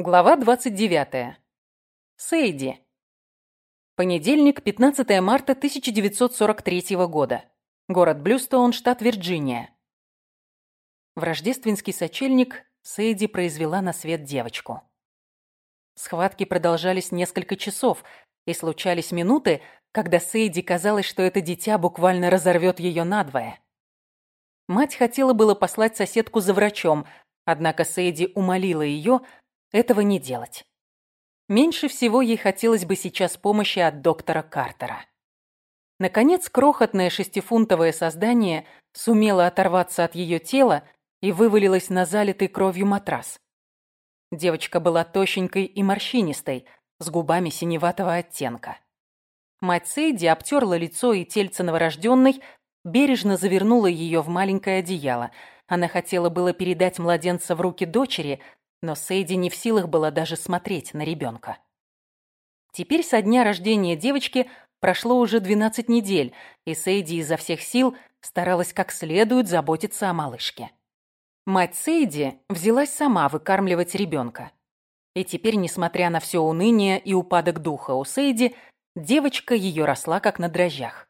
Глава 29. Сейди. Понедельник, 15 марта 1943 года. Город Блюстоун, штат Вирджиния. В рождественский сочельник Сейди произвела на свет девочку. Схватки продолжались несколько часов, и случались минуты, когда Сейди казалось, что это дитя буквально разорвет ее надвое. Мать хотела было послать соседку за врачом, однако Сейди умолила ее этого не делать. Меньше всего ей хотелось бы сейчас помощи от доктора Картера. Наконец, крохотное шестифунтовое создание сумело оторваться от ее тела и вывалилось на залитый кровью матрас. Девочка была тощенькой и морщинистой, с губами синеватого оттенка. Мать Сейди обтерла лицо и тельце новорожденной, бережно завернула ее в маленькое одеяло. Она хотела было передать младенца в руки дочери, но Сейди не в силах была даже смотреть на ребенка. Теперь со дня рождения девочки прошло уже 12 недель, и Сейди изо всех сил старалась как следует заботиться о малышке. Мать Сейди взялась сама выкармливать ребенка. И теперь, несмотря на все уныние и упадок духа у Сейди, девочка ее росла как на дрожжах.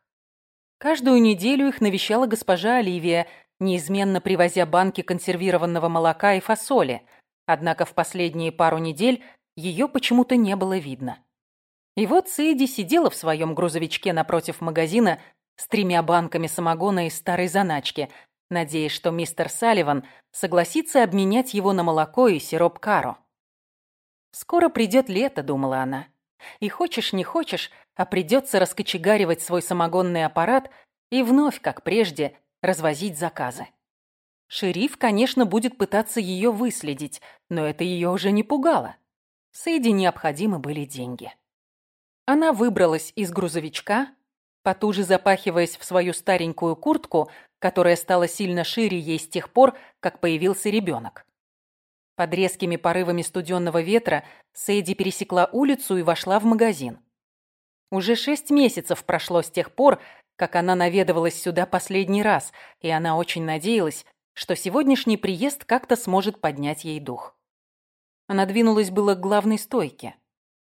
Каждую неделю их навещала госпожа Оливия, неизменно привозя банки консервированного молока и фасоли – Однако в последние пару недель ее почему-то не было видно. И вот Сейди сидела в своем грузовичке напротив магазина с тремя банками самогона из старой заначки, надеясь, что мистер Салливан согласится обменять его на молоко и сироп Каро. «Скоро придет лето», — думала она. «И хочешь, не хочешь, а придется раскочегаривать свой самогонный аппарат и вновь, как прежде, развозить заказы». Шериф, конечно, будет пытаться ее выследить, но это ее уже не пугало. Сэйди необходимы были деньги. Она выбралась из грузовичка, потуже запахиваясь в свою старенькую куртку, которая стала сильно шире ей с тех пор, как появился ребенок. Под резкими порывами студенного ветра Сэйди пересекла улицу и вошла в магазин. Уже шесть месяцев прошло с тех пор, как она наведывалась сюда последний раз, и она очень надеялась, что сегодняшний приезд как-то сможет поднять ей дух. Она двинулась было к главной стойке,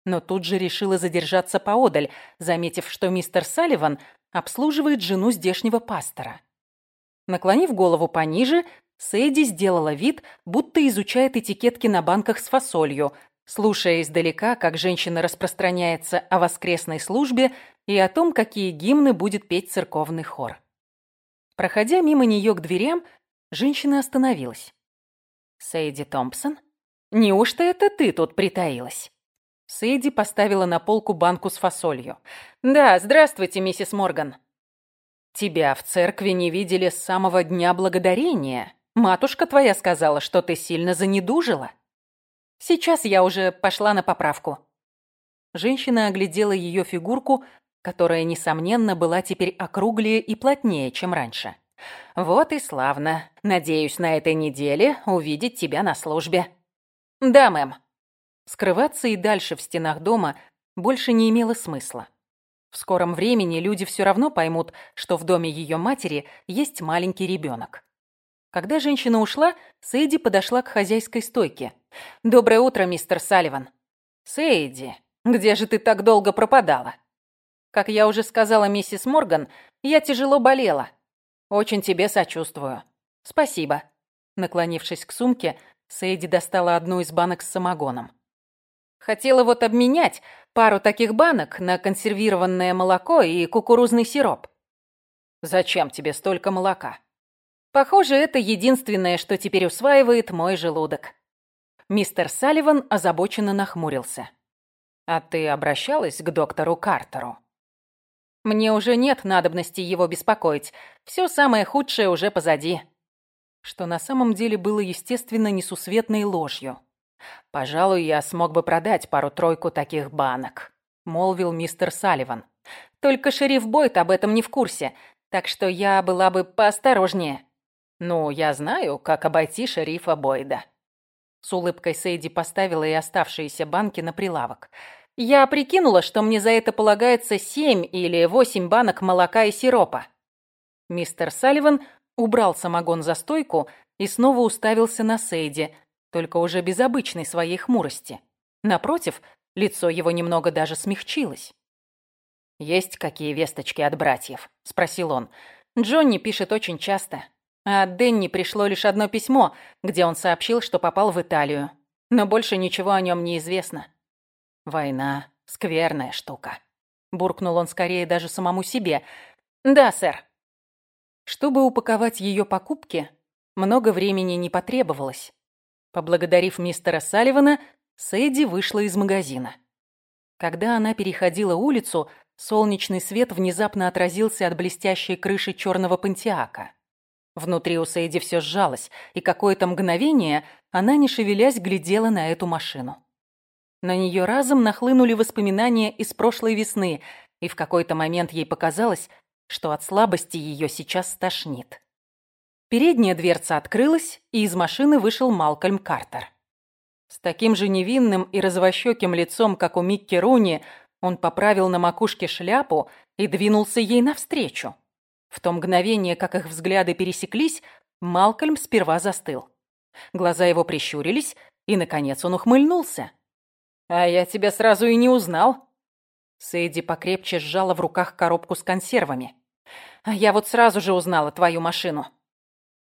но тут же решила задержаться поодаль, заметив, что мистер Салливан обслуживает жену здешнего пастора. Наклонив голову пониже, Сэйди сделала вид, будто изучает этикетки на банках с фасолью, слушая издалека, как женщина распространяется о воскресной службе и о том, какие гимны будет петь церковный хор. Проходя мимо нее к дверям, Женщина остановилась. «Сейди Томпсон? Неужто это ты тут притаилась?» Сейди поставила на полку банку с фасолью. «Да, здравствуйте, миссис Морган». «Тебя в церкви не видели с самого дня благодарения. Матушка твоя сказала, что ты сильно занедужила. Сейчас я уже пошла на поправку». Женщина оглядела ее фигурку, которая, несомненно, была теперь округлее и плотнее, чем раньше. «Вот и славно. Надеюсь, на этой неделе увидеть тебя на службе». «Да, мэм». Скрываться и дальше в стенах дома больше не имело смысла. В скором времени люди все равно поймут, что в доме ее матери есть маленький ребенок. Когда женщина ушла, Сэйди подошла к хозяйской стойке. «Доброе утро, мистер Салливан». «Сэйди, где же ты так долго пропадала?» «Как я уже сказала миссис Морган, я тяжело болела. «Очень тебе сочувствую. Спасибо». Наклонившись к сумке, Сэйди достала одну из банок с самогоном. «Хотела вот обменять пару таких банок на консервированное молоко и кукурузный сироп». «Зачем тебе столько молока?» «Похоже, это единственное, что теперь усваивает мой желудок». Мистер Салливан озабоченно нахмурился. «А ты обращалась к доктору Картеру?» Мне уже нет надобности его беспокоить. Все самое худшее уже позади. Что на самом деле было, естественно, несусветной ложью. «Пожалуй, я смог бы продать пару-тройку таких банок», — молвил мистер Салливан. «Только шериф Бойт об этом не в курсе, так что я была бы поосторожнее». «Ну, я знаю, как обойти шерифа Бойда». С улыбкой Сейди поставила и оставшиеся банки на прилавок. Я прикинула, что мне за это полагается семь или восемь банок молока и сиропа. Мистер Салливан убрал самогон за стойку и снова уставился на Сейди, только уже без обычной своей хмурости. Напротив, лицо его немного даже смягчилось. «Есть какие весточки от братьев?» – спросил он. «Джонни пишет очень часто. А от Дэнни пришло лишь одно письмо, где он сообщил, что попал в Италию. Но больше ничего о нем не известно. Война – скверная штука». Буркнул он скорее даже самому себе. «Да, сэр». Чтобы упаковать ее покупки, много времени не потребовалось. Поблагодарив мистера Салливана, Сэдди вышла из магазина. Когда она переходила улицу, солнечный свет внезапно отразился от блестящей крыши черного пантеака. Внутри у Сэйди все сжалось, и какое-то мгновение она, не шевелясь, глядела на эту машину. На нее разом нахлынули воспоминания из прошлой весны, и в какой-то момент ей показалось, что от слабости ее сейчас стошнит. Передняя дверца открылась, и из машины вышел Малкольм Картер. С таким же невинным и розовощеким лицом, как у Микки Руни, он поправил на макушке шляпу и двинулся ей навстречу. В то мгновение, как их взгляды пересеклись, Малкольм сперва застыл. Глаза его прищурились, и, наконец, он ухмыльнулся. «А я тебя сразу и не узнал». Сэйди покрепче сжала в руках коробку с консервами. «А я вот сразу же узнала твою машину».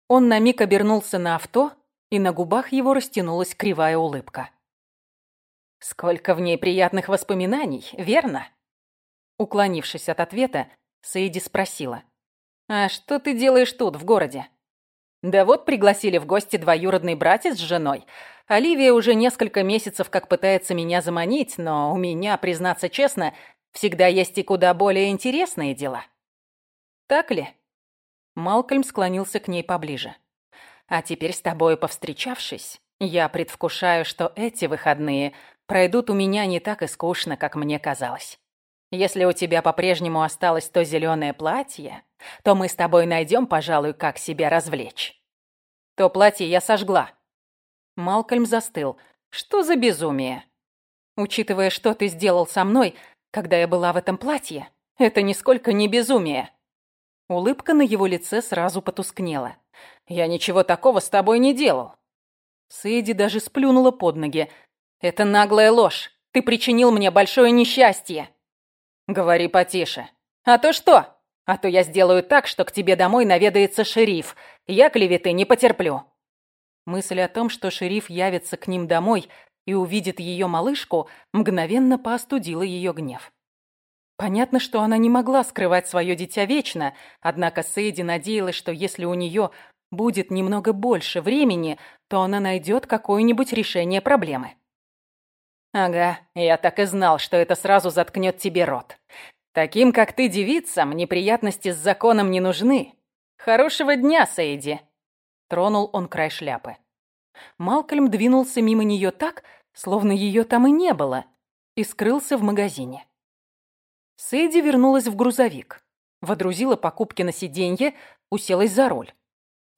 Он на миг обернулся на авто, и на губах его растянулась кривая улыбка. «Сколько в ней приятных воспоминаний, верно?» Уклонившись от ответа, Сейди спросила. «А что ты делаешь тут, в городе?» «Да вот пригласили в гости двоюродный братец с женой. Оливия уже несколько месяцев как пытается меня заманить, но у меня, признаться честно, всегда есть и куда более интересные дела». «Так ли?» Малкольм склонился к ней поближе. «А теперь с тобой повстречавшись, я предвкушаю, что эти выходные пройдут у меня не так и скучно, как мне казалось. Если у тебя по-прежнему осталось то зеленое платье, то мы с тобой найдем, пожалуй, как себя развлечь. То платье я сожгла». Малкольм застыл. «Что за безумие? Учитывая, что ты сделал со мной, когда я была в этом платье, это нисколько не безумие». Улыбка на его лице сразу потускнела. «Я ничего такого с тобой не делал». Сэйди даже сплюнула под ноги. «Это наглая ложь. Ты причинил мне большое несчастье». «Говори потише». «А то что? А то я сделаю так, что к тебе домой наведается шериф. Я клеветы не потерплю». Мысль о том, что шериф явится к ним домой и увидит ее малышку, мгновенно поостудила ее гнев. Понятно, что она не могла скрывать свое дитя вечно, однако Сейди надеялась, что если у нее будет немного больше времени, то она найдет какое-нибудь решение проблемы. «Ага, я так и знал, что это сразу заткнет тебе рот. Таким, как ты, девицам, неприятности с законом не нужны. Хорошего дня, Сейди!» Тронул он край шляпы. Малкольм двинулся мимо нее так, словно ее там и не было, и скрылся в магазине. Сэйди вернулась в грузовик, водрузила покупки на сиденье, уселась за руль.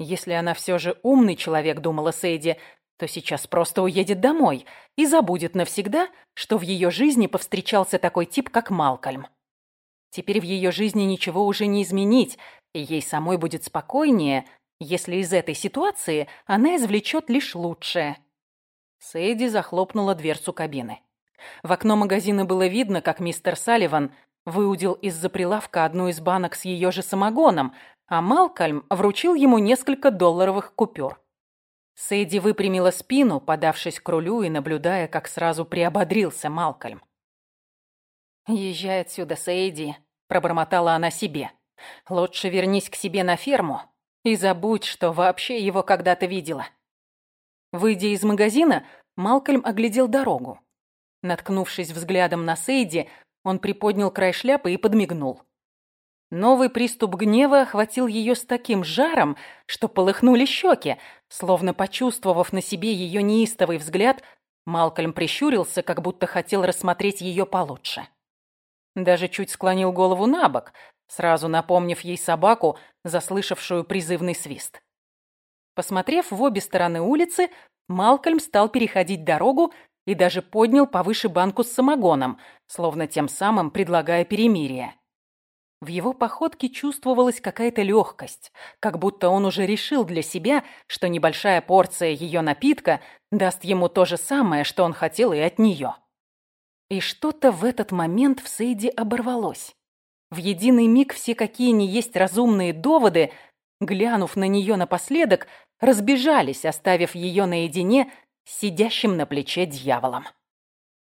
Если она все же умный человек, думала Сэйди, то сейчас просто уедет домой и забудет навсегда, что в ее жизни повстречался такой тип, как Малкольм. Теперь в ее жизни ничего уже не изменить, и ей самой будет спокойнее, если из этой ситуации она извлечет лишь лучшее. Сэйди захлопнула дверцу кабины. В окно магазина было видно, как мистер Салливан выудил из-за прилавка одну из банок с ее же самогоном, а Малкольм вручил ему несколько долларовых купюр. Сэйди выпрямила спину, подавшись к рулю и наблюдая, как сразу приободрился Малкольм. «Езжай отсюда, Сэйди», — пробормотала она себе. «Лучше вернись к себе на ферму и забудь, что вообще его когда-то видела». Выйдя из магазина, Малкольм оглядел дорогу. Наткнувшись взглядом на Сейди, он приподнял край шляпы и подмигнул. Новый приступ гнева охватил ее с таким жаром, что полыхнули щеки. Словно почувствовав на себе ее неистовый взгляд, Малкольм прищурился, как будто хотел рассмотреть ее получше. Даже чуть склонил голову на бок, сразу напомнив ей собаку, заслышавшую призывный свист. Посмотрев в обе стороны улицы, Малкольм стал переходить дорогу и даже поднял повыше банку с самогоном, словно тем самым предлагая перемирие. В его походке чувствовалась какая-то легкость, как будто он уже решил для себя, что небольшая порция ее напитка даст ему то же самое, что он хотел и от нее. И что-то в этот момент в Сейде оборвалось. В единый миг все какие ни есть разумные доводы, глянув на нее напоследок, разбежались, оставив ее наедине с сидящим на плече дьяволом.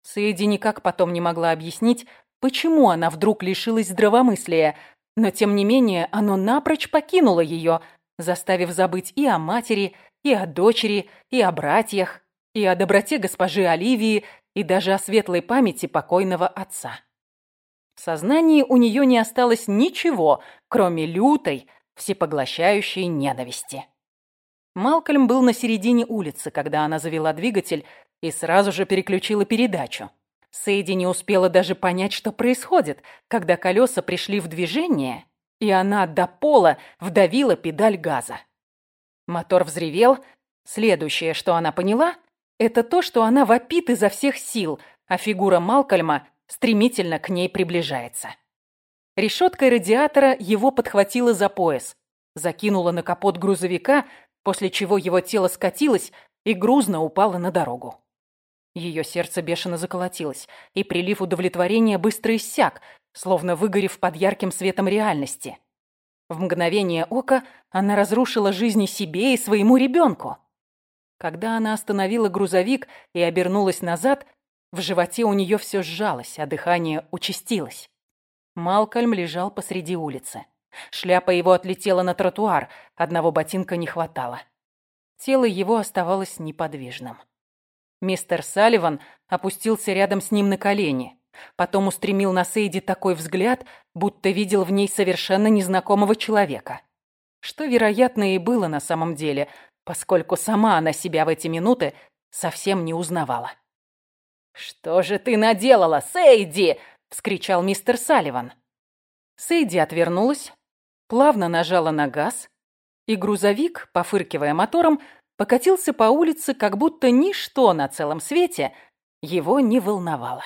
Сейди никак потом не могла объяснить, почему она вдруг лишилась здравомыслия, но тем не менее оно напрочь покинуло ее, заставив забыть и о матери, и о дочери, и о братьях, и о доброте госпожи Оливии, и даже о светлой памяти покойного отца. В сознании у нее не осталось ничего, кроме лютой, всепоглощающей ненависти. Малкольм был на середине улицы, когда она завела двигатель и сразу же переключила передачу. Сейди не успела даже понять, что происходит, когда колеса пришли в движение, и она до пола вдавила педаль газа. Мотор взревел. Следующее, что она поняла, это то, что она вопит изо всех сил, а фигура Малкольма стремительно к ней приближается. Решеткой радиатора его подхватила за пояс, закинула на капот грузовика, после чего его тело скатилось и грузно упало на дорогу. Ее сердце бешено заколотилось, и прилив удовлетворения быстро иссяк, словно выгорев под ярким светом реальности. В мгновение ока она разрушила жизни себе и своему ребенку. Когда она остановила грузовик и обернулась назад, в животе у нее все сжалось, а дыхание участилось. Малкольм лежал посреди улицы. Шляпа его отлетела на тротуар, одного ботинка не хватало. Тело его оставалось неподвижным. Мистер Салливан опустился рядом с ним на колени. Потом устремил на Сейди такой взгляд, будто видел в ней совершенно незнакомого человека. Что, вероятно, и было на самом деле, поскольку сама она себя в эти минуты совсем не узнавала. «Что же ты наделала, Сейди?» — вскричал мистер Салливан. Сейди отвернулась, плавно нажала на газ, и грузовик, пофыркивая мотором, покатился по улице, как будто ничто на целом свете его не волновало.